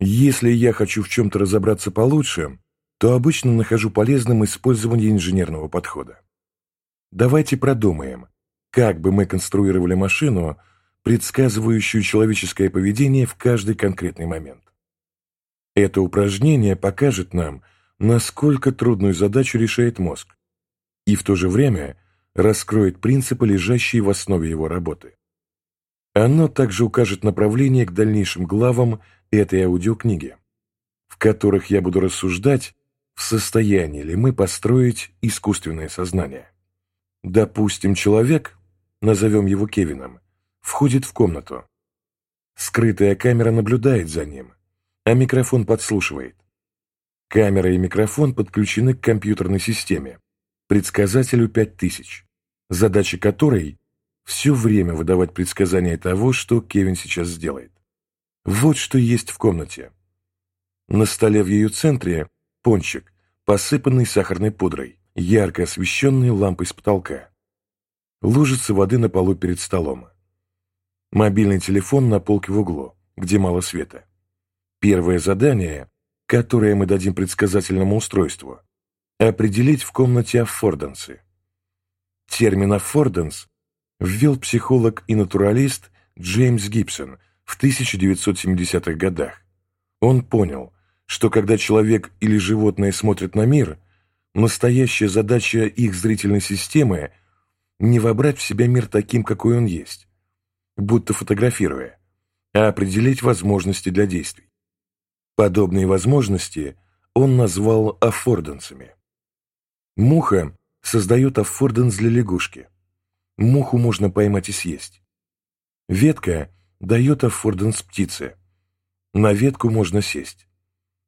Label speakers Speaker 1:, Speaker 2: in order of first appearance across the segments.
Speaker 1: Если я хочу в чем-то разобраться получше, то обычно нахожу полезным использование инженерного подхода. Давайте продумаем, как бы мы конструировали машину, предсказывающую человеческое поведение в каждый конкретный момент. Это упражнение покажет нам, насколько трудную задачу решает мозг, и в то же время раскроет принципы, лежащие в основе его работы. Оно также укажет направление к дальнейшим главам этой аудиокниги, в которых я буду рассуждать, в состоянии ли мы построить искусственное сознание. Допустим, человек, назовем его Кевином, входит в комнату. Скрытая камера наблюдает за ним, а микрофон подслушивает. Камера и микрофон подключены к компьютерной системе, предсказателю 5000, задача которой – все время выдавать предсказания того, что Кевин сейчас сделает. Вот что есть в комнате. На столе в ее центре – пончик, посыпанный сахарной пудрой, ярко освещенный лампой с потолка. Лужица воды на полу перед столом. Мобильный телефон на полке в углу, где мало света. Первое задание, которое мы дадим предсказательному устройству, определить в комнате аффордансы. Термин «аффорданс» ввел психолог и натуралист Джеймс Гибсон в 1970-х годах. Он понял, что когда человек или животное смотрят на мир, настоящая задача их зрительной системы – не вобрать в себя мир таким, какой он есть, будто фотографируя, а определить возможности для действий. Подобные возможности он назвал аффордансами. Муха создает аффорданс для лягушки. Муху можно поймать и съесть. Ветка дает аффорданс птице. На ветку можно сесть.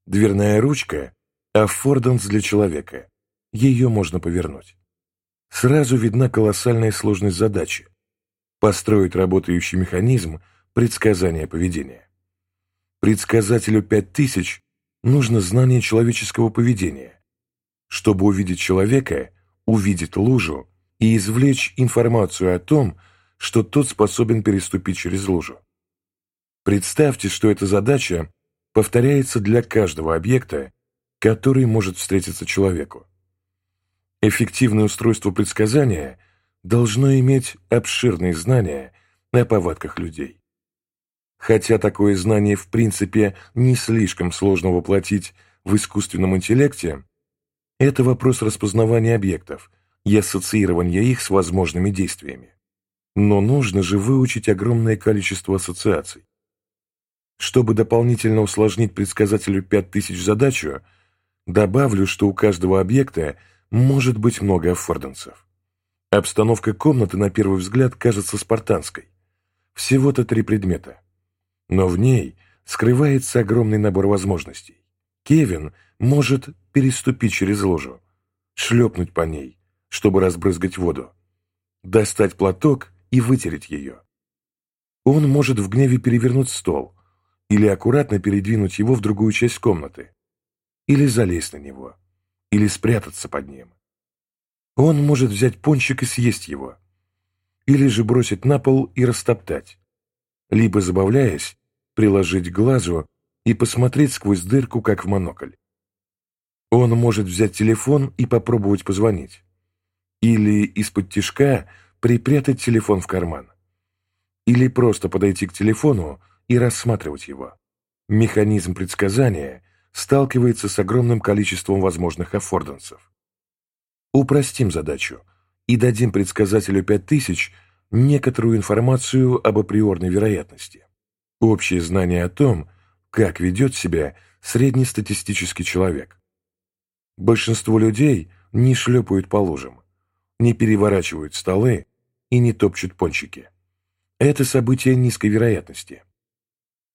Speaker 1: Дверная ручка – аффорданс для человека. Ее можно повернуть сразу видна колоссальная сложность задачи – построить работающий механизм предсказания поведения. Предсказателю 5000 нужно знание человеческого поведения. Чтобы увидеть человека, увидеть лужу и извлечь информацию о том, что тот способен переступить через лужу. Представьте, что эта задача повторяется для каждого объекта, который может встретиться человеку. Эффективное устройство предсказания должно иметь обширные знания о повадках людей. Хотя такое знание в принципе не слишком сложно воплотить в искусственном интеллекте, это вопрос распознавания объектов и ассоциирования их с возможными действиями. Но нужно же выучить огромное количество ассоциаций. Чтобы дополнительно усложнить предсказателю 5000 задачу, добавлю, что у каждого объекта – может быть много аффорденцев. Обстановка комнаты на первый взгляд кажется спартанской. Всего-то три предмета. Но в ней скрывается огромный набор возможностей. Кевин может переступить через ложу, шлепнуть по ней, чтобы разбрызгать воду, достать платок и вытереть ее. Он может в гневе перевернуть стол или аккуратно передвинуть его в другую часть комнаты, или залезть на него или спрятаться под ним. Он может взять пончик и съесть его, или же бросить на пол и растоптать, либо, забавляясь, приложить к глазу и посмотреть сквозь дырку, как в монокль. Он может взять телефон и попробовать позвонить, или из-под тишка припрятать телефон в карман, или просто подойти к телефону и рассматривать его. Механизм предсказания сталкивается с огромным количеством возможных аффордансов. Упростим задачу и дадим предсказателю 5000 некоторую информацию об априорной вероятности. Общее знание о том, как ведет себя среднестатистический человек. Большинство людей не шлепают по лужам, не переворачивают столы и не топчут пончики. Это событие низкой вероятности.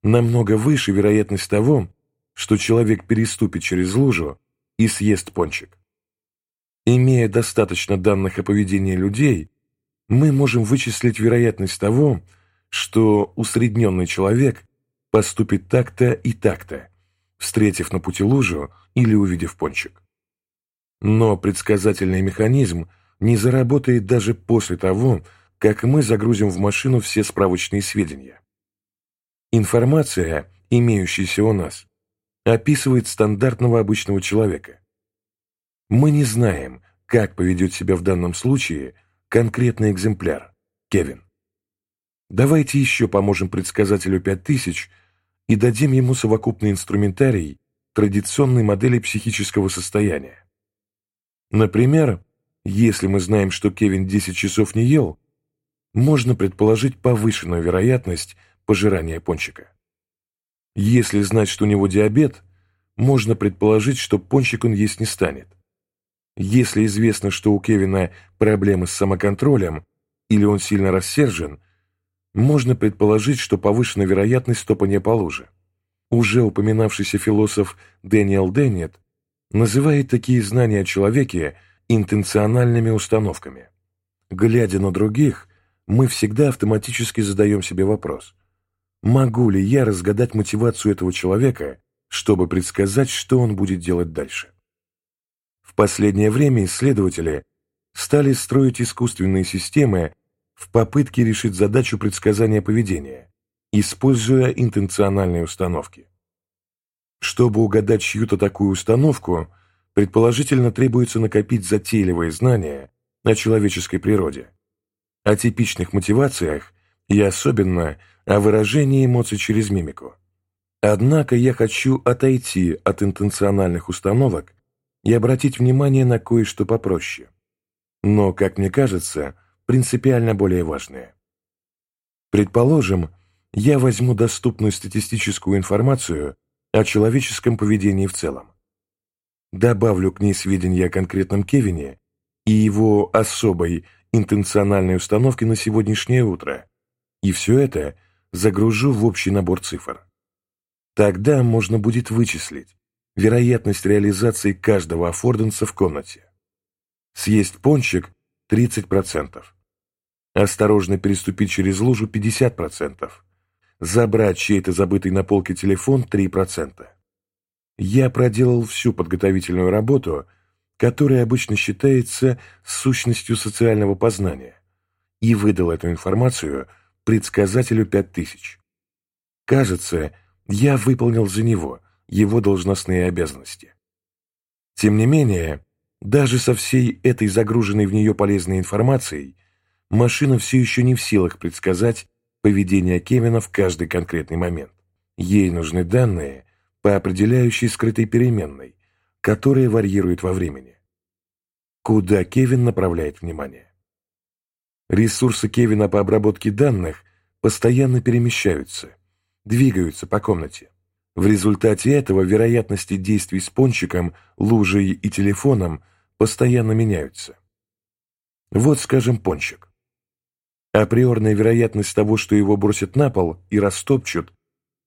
Speaker 1: Намного выше вероятность того, что человек переступит через лужу и съест пончик. Имея достаточно данных о поведении людей, мы можем вычислить вероятность того, что усредненный человек поступит так-то и так-то, встретив на пути лужу или увидев пончик. Но предсказательный механизм не заработает даже после того, как мы загрузим в машину все справочные сведения. Информация имеющийся у нас, описывает стандартного обычного человека. Мы не знаем, как поведет себя в данном случае конкретный экземпляр, Кевин. Давайте еще поможем предсказателю 5000 и дадим ему совокупный инструментарий традиционной модели психического состояния. Например, если мы знаем, что Кевин 10 часов не ел, можно предположить повышенную вероятность пожирания пончика. Если знать, что у него диабет, можно предположить, что пончик он есть не станет. Если известно, что у Кевина проблемы с самоконтролем или он сильно рассержен, можно предположить, что повышена вероятность топания по луже. Уже упоминавшийся философ Дэниел Деннет называет такие знания о человеке интенциональными установками. Глядя на других, мы всегда автоматически задаем себе вопрос, могу ли я разгадать мотивацию этого человека, чтобы предсказать, что он будет делать дальше. В последнее время исследователи стали строить искусственные системы в попытке решить задачу предсказания поведения, используя интенциональные установки. Чтобы угадать чью-то такую установку, предположительно требуется накопить затейливые знания о человеческой природе, о типичных мотивациях и особенно о выражении эмоций через мимику. Однако я хочу отойти от интенциональных установок и обратить внимание на кое-что попроще. Но, как мне кажется, принципиально более важное. Предположим, я возьму доступную статистическую информацию о человеческом поведении в целом. Добавлю к ней сведения о конкретном Кевине и его особой интенциональной установке на сегодняшнее утро, и все это загружу в общий набор цифр. Тогда можно будет вычислить, вероятность реализации каждого аффорденса в комнате. Съесть пончик – 30%. Осторожно переступить через лужу – 50%. Забрать чей-то забытый на полке телефон – 3%. Я проделал всю подготовительную работу, которая обычно считается сущностью социального познания, и выдал эту информацию предсказателю 5000. Кажется, я выполнил за него – его должностные обязанности. Тем не менее, даже со всей этой загруженной в нее полезной информацией, машина все еще не в силах предсказать поведение Кевина в каждый конкретный момент. Ей нужны данные по определяющей скрытой переменной, которая варьирует во времени. Куда Кевин направляет внимание? Ресурсы Кевина по обработке данных постоянно перемещаются, двигаются по комнате. В результате этого вероятности действий с пончиком, лужей и телефоном постоянно меняются. Вот, скажем, пончик. Априорная вероятность того, что его бросят на пол и растопчут,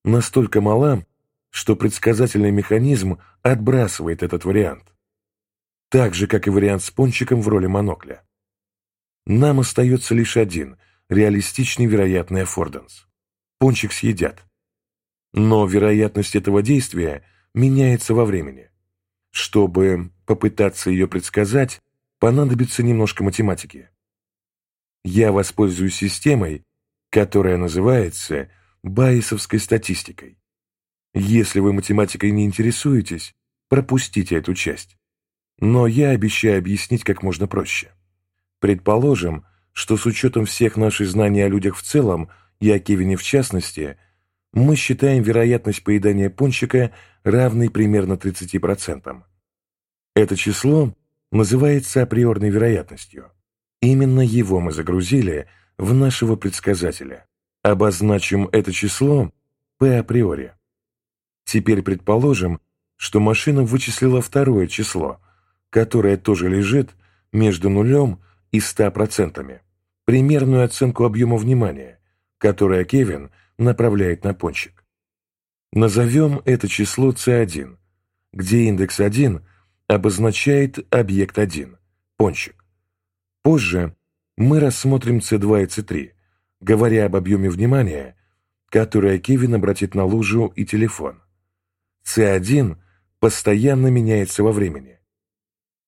Speaker 1: настолько мала, что предсказательный механизм отбрасывает этот вариант. Так же, как и вариант с пончиком в роли монокля. Нам остается лишь один, реалистичный вероятный аффорданс. Пончик съедят. Но вероятность этого действия меняется во времени. Чтобы попытаться ее предсказать, понадобится немножко математики. Я воспользуюсь системой, которая называется байесовской статистикой. Если вы математикой не интересуетесь, пропустите эту часть. Но я обещаю объяснить как можно проще. Предположим, что с учетом всех наших знаний о людях в целом и о Кевине в частности – мы считаем вероятность поедания пончика равной примерно 30%. Это число называется априорной вероятностью. Именно его мы загрузили в нашего предсказателя. Обозначим это число P априори. Теперь предположим, что машина вычислила второе число, которое тоже лежит между нулем и 100%, примерную оценку объема внимания, которое Кевин – направляет на пончик. Назовем это число C1, где индекс 1 обозначает объект 1, пончик. Позже мы рассмотрим C2 и C3, говоря об объеме внимания, которое Кевин обратит на лужу и телефон. C1 постоянно меняется во времени.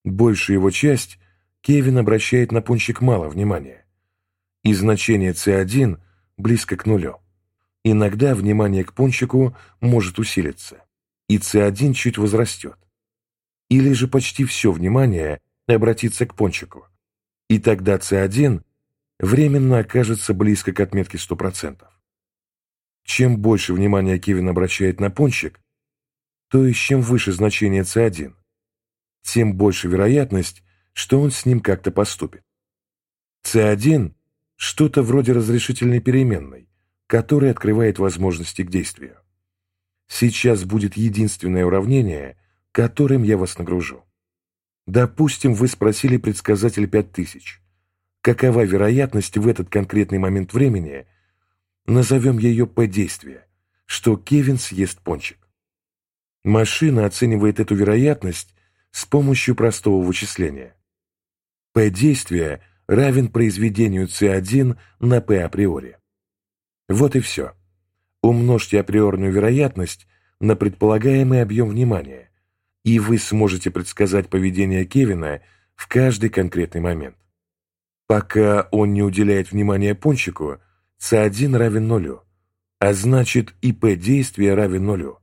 Speaker 1: Большую его часть Кевин обращает на пончик мало внимания, и значение C1 близко к нулю. Иногда внимание к пончику может усилиться, и С1 чуть возрастет. Или же почти все внимание обратится к пончику, и тогда С1 временно окажется близко к отметке 100%. Чем больше внимания Кевин обращает на пончик, то есть чем выше значение С1, тем больше вероятность, что он с ним как-то поступит. С1 – что-то вроде разрешительной переменной, которая открывает возможности к действию. Сейчас будет единственное уравнение, которым я вас нагружу. Допустим, вы спросили предсказатель 5000. Какова вероятность в этот конкретный момент времени, назовем ее P действия, что Кевин съест пончик? Машина оценивает эту вероятность с помощью простого вычисления. P действия равен произведению C1 на P априори. Вот и все. Умножьте априорную вероятность на предполагаемый объем внимания, и вы сможете предсказать поведение Кевина в каждый конкретный момент. Пока он не уделяет внимания пончику, С1 равен нулю, а значит и П действия равен нулю,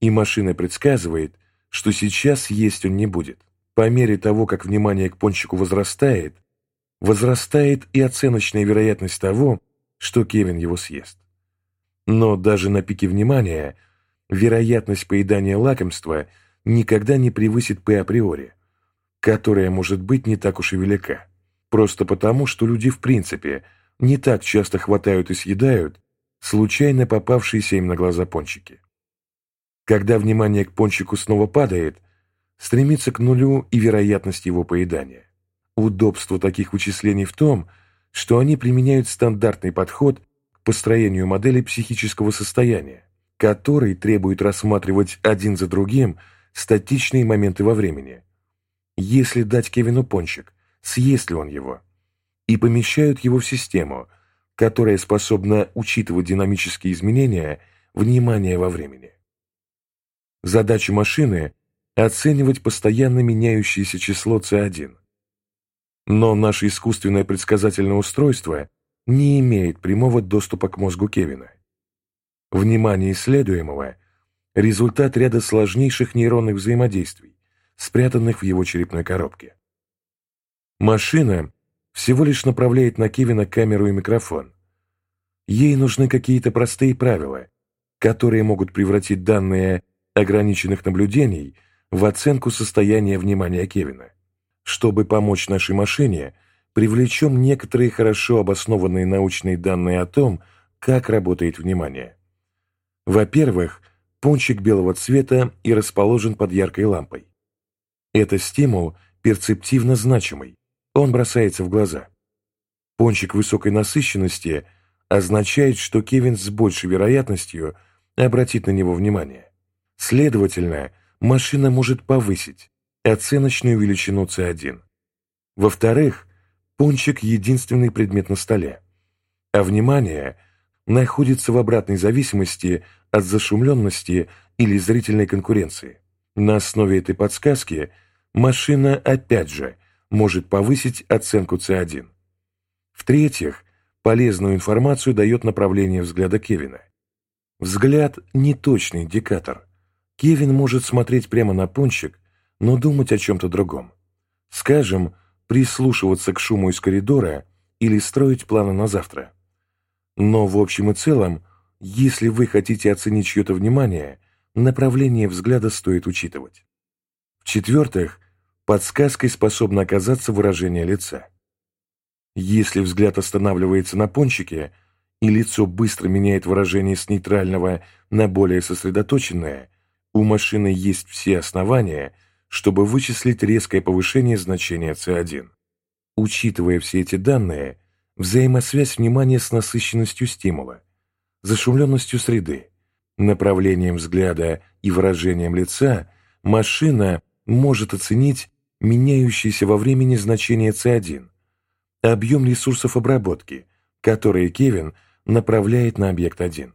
Speaker 1: и машина предсказывает, что сейчас есть он не будет. По мере того, как внимание к пончику возрастает, возрастает и оценочная вероятность того, что Кевин его съест. Но даже на пике внимания вероятность поедания лакомства никогда не превысит П априори, которая может быть не так уж и велика. Просто потому, что люди в принципе не так часто хватают и съедают случайно попавшиеся им на глаза пончики. Когда внимание к пончику снова падает, стремится к нулю и вероятность его поедания. Удобство таких вычислений в том, что они применяют стандартный подход к построению модели психического состояния, который требует рассматривать один за другим статичные моменты во времени. Если дать Кевину пончик, съест ли он его? И помещают его в систему, которая способна учитывать динамические изменения внимания во времени. Задача машины – оценивать постоянно меняющееся число C1 – но наше искусственное предсказательное устройство не имеет прямого доступа к мозгу Кевина. Внимание исследуемого – результат ряда сложнейших нейронных взаимодействий, спрятанных в его черепной коробке. Машина всего лишь направляет на Кевина камеру и микрофон. Ей нужны какие-то простые правила, которые могут превратить данные ограниченных наблюдений в оценку состояния внимания Кевина. Чтобы помочь нашей машине, привлечем некоторые хорошо обоснованные научные данные о том, как работает внимание. Во-первых, пончик белого цвета и расположен под яркой лампой. Это стимул перцептивно значимый, он бросается в глаза. Пончик высокой насыщенности означает, что Кевин с большей вероятностью обратит на него внимание. Следовательно, машина может повысить, оценочную величину C1. Во-вторых, пончик – единственный предмет на столе, а внимание находится в обратной зависимости от зашумленности или зрительной конкуренции. На основе этой подсказки машина, опять же, может повысить оценку C1. В-третьих, полезную информацию дает направление взгляда Кевина. Взгляд – неточный индикатор. Кевин может смотреть прямо на пончик но думать о чем-то другом. Скажем, прислушиваться к шуму из коридора или строить планы на завтра. Но в общем и целом, если вы хотите оценить чье-то внимание, направление взгляда стоит учитывать. В-четвертых, подсказкой способно оказаться выражение лица. Если взгляд останавливается на пончике, и лицо быстро меняет выражение с нейтрального на более сосредоточенное, у машины есть все основания – чтобы вычислить резкое повышение значения C1. Учитывая все эти данные, взаимосвязь внимания с насыщенностью стимула, зашумленностью среды, направлением взгляда и выражением лица, машина может оценить меняющееся во времени значение C1, объем ресурсов обработки, которые Кевин направляет на объект 1.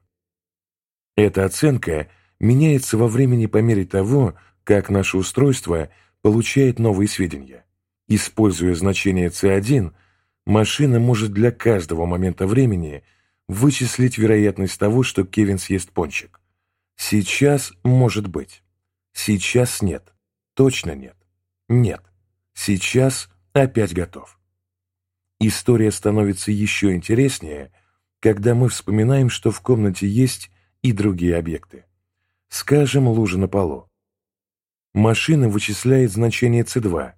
Speaker 1: Эта оценка меняется во времени по мере того, как наше устройство получает новые сведения. Используя значение C1, машина может для каждого момента времени вычислить вероятность того, что Кевин съест пончик. Сейчас может быть. Сейчас нет. Точно нет. Нет. Сейчас опять готов. История становится еще интереснее, когда мы вспоминаем, что в комнате есть и другие объекты. Скажем, лужа на полу. Машина вычисляет значение C2,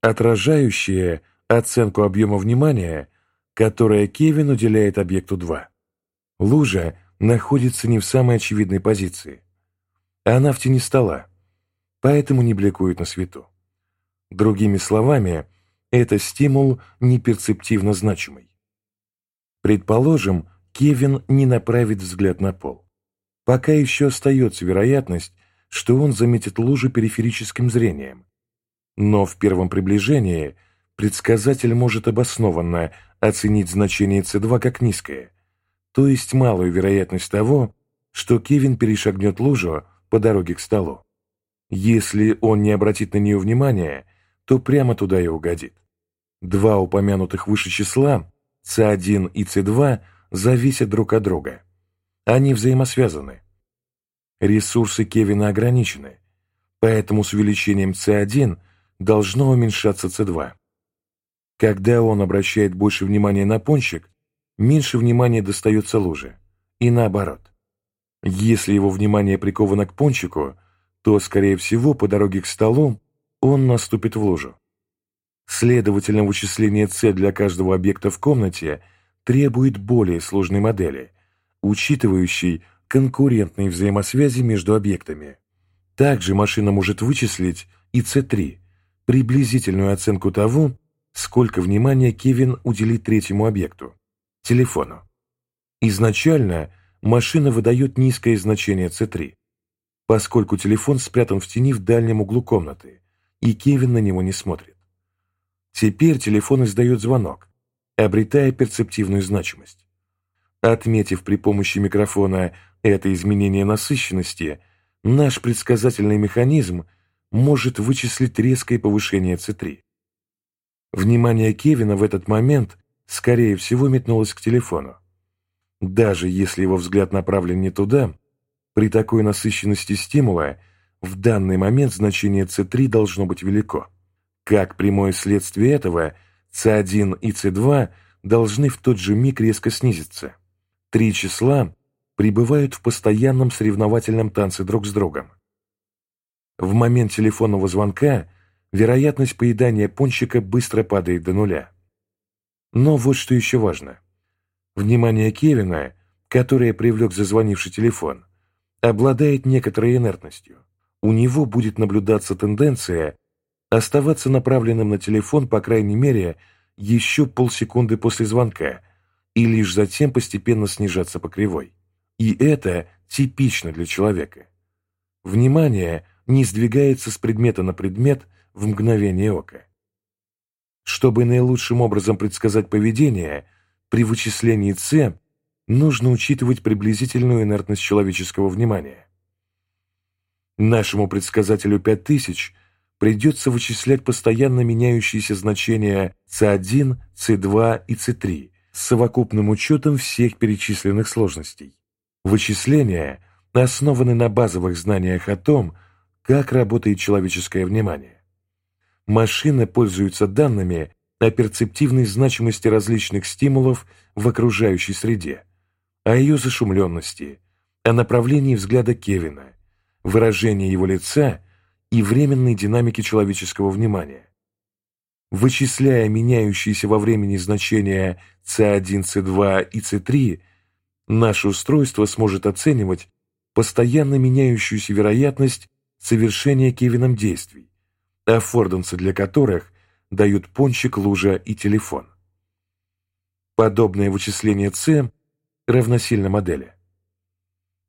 Speaker 1: отражающее оценку объема внимания, которое Кевин уделяет объекту 2. Лужа находится не в самой очевидной позиции. Она в тени стола, поэтому не бликует на свету. Другими словами, это стимул неперцептивно значимый. Предположим, Кевин не направит взгляд на пол. Пока еще остается вероятность, что он заметит лужу периферическим зрением. Но в первом приближении предсказатель может обоснованно оценить значение С2 как низкое, то есть малую вероятность того, что Кевин перешагнет лужу по дороге к столу. Если он не обратит на нее внимания, то прямо туда и угодит. Два упомянутых выше числа, С1 и С2, зависят друг от друга. Они взаимосвязаны. Ресурсы Кевина ограничены, поэтому с увеличением С1 должно уменьшаться С2. Когда он обращает больше внимания на пончик, меньше внимания достается луже, и наоборот. Если его внимание приковано к пончику, то, скорее всего, по дороге к столу он наступит в лужу. Следовательно, вычисление С для каждого объекта в комнате требует более сложной модели, учитывающей конкурентные взаимосвязи между объектами. Также машина может вычислить и С3, приблизительную оценку того, сколько внимания Кевин уделит третьему объекту – телефону. Изначально машина выдает низкое значение С3, поскольку телефон спрятан в тени в дальнем углу комнаты, и Кевин на него не смотрит. Теперь телефон издает звонок, обретая перцептивную значимость. Отметив при помощи микрофона это изменение насыщенности, наш предсказательный механизм может вычислить резкое повышение С3. Внимание Кевина в этот момент, скорее всего, метнулось к телефону. Даже если его взгляд направлен не туда, при такой насыщенности стимула в данный момент значение С3 должно быть велико. Как прямое следствие этого, С1 и С2 должны в тот же миг резко снизиться. Три числа пребывают в постоянном соревновательном танце друг с другом. В момент телефонного звонка вероятность поедания пончика быстро падает до нуля. Но вот что еще важно. Внимание Кевина, которое привлек зазвонивший телефон, обладает некоторой инертностью. У него будет наблюдаться тенденция оставаться направленным на телефон, по крайней мере, еще полсекунды после звонка, и лишь затем постепенно снижаться по кривой. И это типично для человека. Внимание не сдвигается с предмета на предмет в мгновение ока. Чтобы наилучшим образом предсказать поведение, при вычислении С нужно учитывать приблизительную инертность человеческого внимания. Нашему предсказателю 5000 придется вычислять постоянно меняющиеся значения С1, С2 и С3 с совокупным учетом всех перечисленных сложностей. Вычисления основаны на базовых знаниях о том, как работает человеческое внимание. Машины пользуются данными о перцептивной значимости различных стимулов в окружающей среде, о ее зашумленности, о направлении взгляда Кевина, выражении его лица и временной динамике человеческого внимания. Вычисляя меняющиеся во времени значения C1, C2 и C3, Наше устройство сможет оценивать постоянно меняющуюся вероятность совершения Кевином действий, аффордансы для которых дают пончик, лужа и телефон. Подобное вычисление С равносильно модели.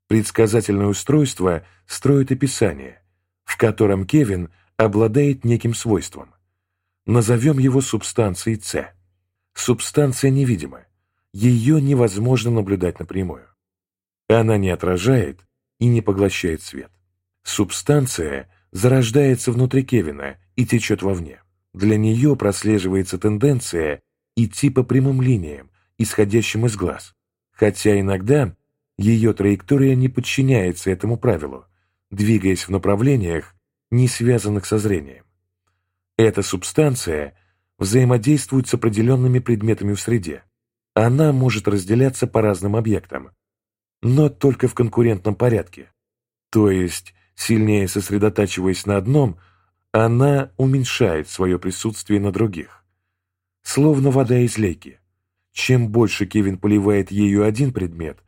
Speaker 1: Предсказательное устройство строит описание, в котором Кевин обладает неким свойством. Назовем его субстанцией С. Субстанция невидима, ее невозможно наблюдать напрямую. Она не отражает и не поглощает свет. Субстанция зарождается внутри Кевина и течет вовне. Для нее прослеживается тенденция идти по прямым линиям, исходящим из глаз, хотя иногда ее траектория не подчиняется этому правилу, двигаясь в направлениях, не связанных со зрением. Эта субстанция взаимодействует с определенными предметами в среде. Она может разделяться по разным объектам, но только в конкурентном порядке. То есть, сильнее сосредотачиваясь на одном, она уменьшает свое присутствие на других. Словно вода из лейки. Чем больше Кевин поливает ею один предмет,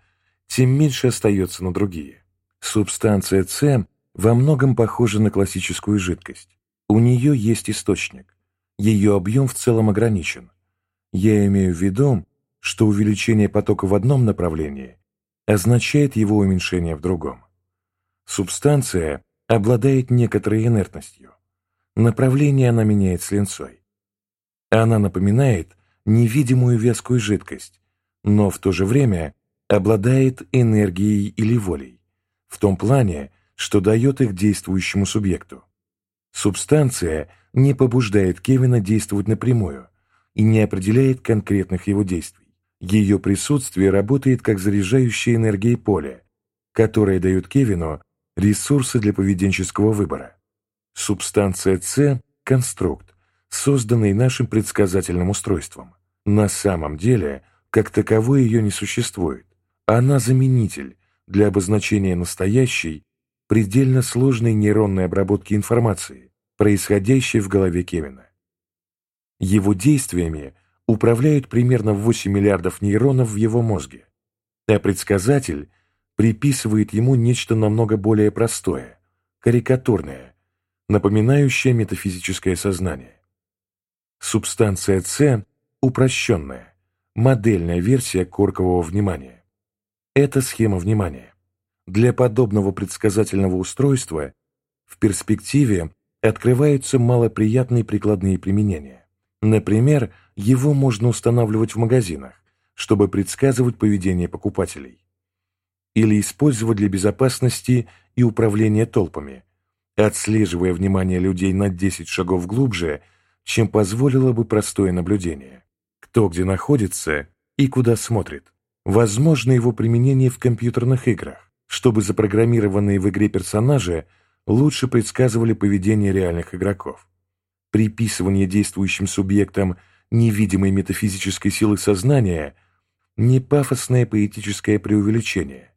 Speaker 1: тем меньше остается на другие. Субстанция С во многом похожа на классическую жидкость. У нее есть источник. Ее объем в целом ограничен. Я имею в виду, что увеличение потока в одном направлении означает его уменьшение в другом. Субстанция обладает некоторой инертностью. Направление она меняет с линцой. Она напоминает невидимую вязкую жидкость, но в то же время обладает энергией или волей, в том плане, что дает их действующему субъекту. Субстанция не побуждает Кевина действовать напрямую и не определяет конкретных его действий. Ее присутствие работает как заряжающая энергия поля, которая дает Кевину ресурсы для поведенческого выбора. Субстанция С – конструкт, созданный нашим предсказательным устройством. На самом деле, как таковой ее не существует. Она заменитель для обозначения настоящей, предельно сложной нейронной обработки информации, происходящей в голове Кевина. Его действиями управляют примерно 8 миллиардов нейронов в его мозге, а предсказатель приписывает ему нечто намного более простое, карикатурное, напоминающее метафизическое сознание. Субстанция С – упрощенная, модельная версия коркового внимания. Это схема внимания. Для подобного предсказательного устройства в перспективе открываются малоприятные прикладные применения. Например, его можно устанавливать в магазинах, чтобы предсказывать поведение покупателей. Или использовать для безопасности и управления толпами, отслеживая внимание людей на 10 шагов глубже, чем позволило бы простое наблюдение. Кто где находится и куда смотрит. Возможно его применение в компьютерных играх, чтобы запрограммированные в игре персонажи лучше предсказывали поведение реальных игроков приписывание действующим субъектам невидимой метафизической силы сознания не пафосное поэтическое преувеличение,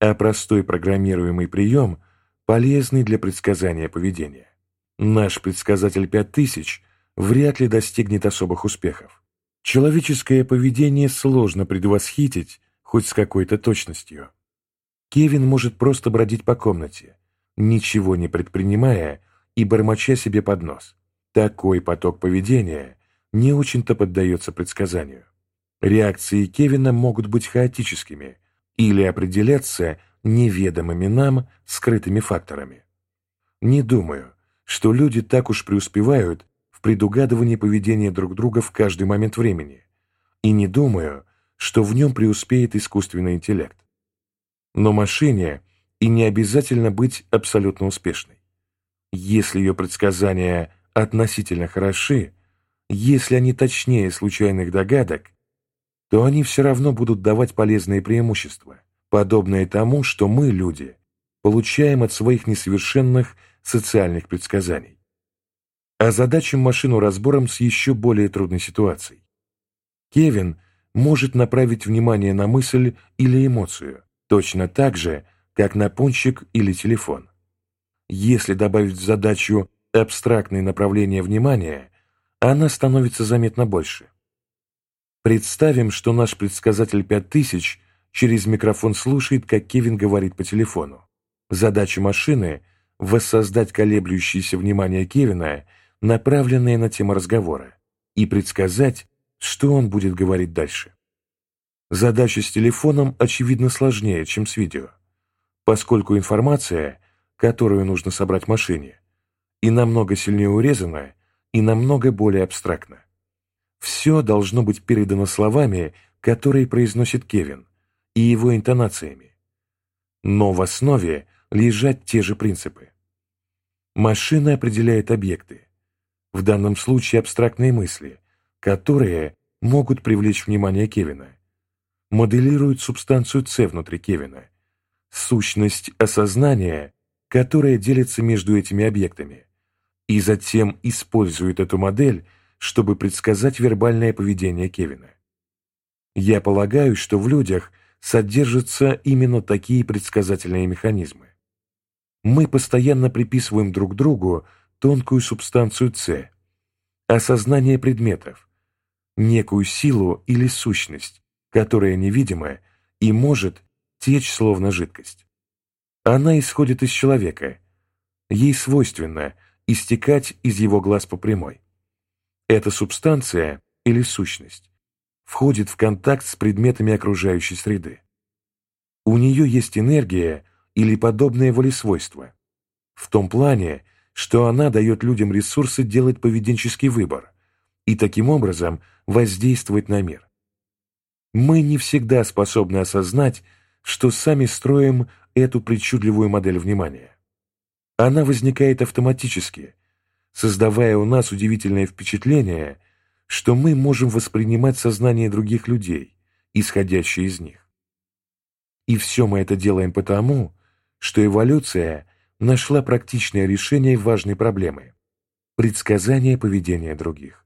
Speaker 1: а простой программируемый прием, полезный для предсказания поведения. Наш предсказатель 5000 вряд ли достигнет особых успехов. Человеческое поведение сложно предвосхитить хоть с какой-то точностью. Кевин может просто бродить по комнате, ничего не предпринимая и бормоча себе под нос. Такой поток поведения не очень-то поддается предсказанию. Реакции Кевина могут быть хаотическими или определяться неведомыми нам скрытыми факторами. Не думаю, что люди так уж преуспевают в предугадывании поведения друг друга в каждый момент времени, и не думаю, что в нем преуспеет искусственный интеллект. Но машине и не обязательно быть абсолютно успешной. Если ее предсказания – относительно хороши, если они точнее случайных догадок, то они все равно будут давать полезные преимущества, подобные тому, что мы, люди, получаем от своих несовершенных социальных предсказаний. Озадачим машину разбором с еще более трудной ситуацией. Кевин может направить внимание на мысль или эмоцию, точно так же, как на пончик или телефон. Если добавить в задачу абстрактные направления внимания, она становится заметно больше. Представим, что наш предсказатель 5000 через микрофон слушает, как Кевин говорит по телефону. Задача машины – воссоздать колеблющееся внимание Кевина, направленное на тему разговора, и предсказать, что он будет говорить дальше. Задача с телефоном, очевидно, сложнее, чем с видео, поскольку информация, которую нужно собрать машине, и намного сильнее урезано, и намного более абстрактно. Все должно быть передано словами, которые произносит Кевин, и его интонациями. Но в основе лежат те же принципы. Машина определяет объекты, в данном случае абстрактные мысли, которые могут привлечь внимание Кевина. Моделирует субстанцию С внутри Кевина, сущность осознания, которая делится между этими объектами, и затем использует эту модель, чтобы предсказать вербальное поведение Кевина. Я полагаю, что в людях содержатся именно такие предсказательные механизмы. Мы постоянно приписываем друг другу тонкую субстанцию С, осознание предметов, некую силу или сущность, которая невидима и может течь словно жидкость. Она исходит из человека. Ей свойственно истекать из его глаз по прямой. Эта субстанция или сущность входит в контакт с предметами окружающей среды. У нее есть энергия или подобное волесвойство. В том плане, что она дает людям ресурсы делать поведенческий выбор и таким образом воздействовать на мир. Мы не всегда способны осознать, что сами строим эту причудливую модель внимания. Она возникает автоматически, создавая у нас удивительное впечатление, что мы можем воспринимать сознание других людей, исходящее из них. И все мы это делаем потому, что эволюция нашла практичное решение важной проблемы – предсказание поведения других.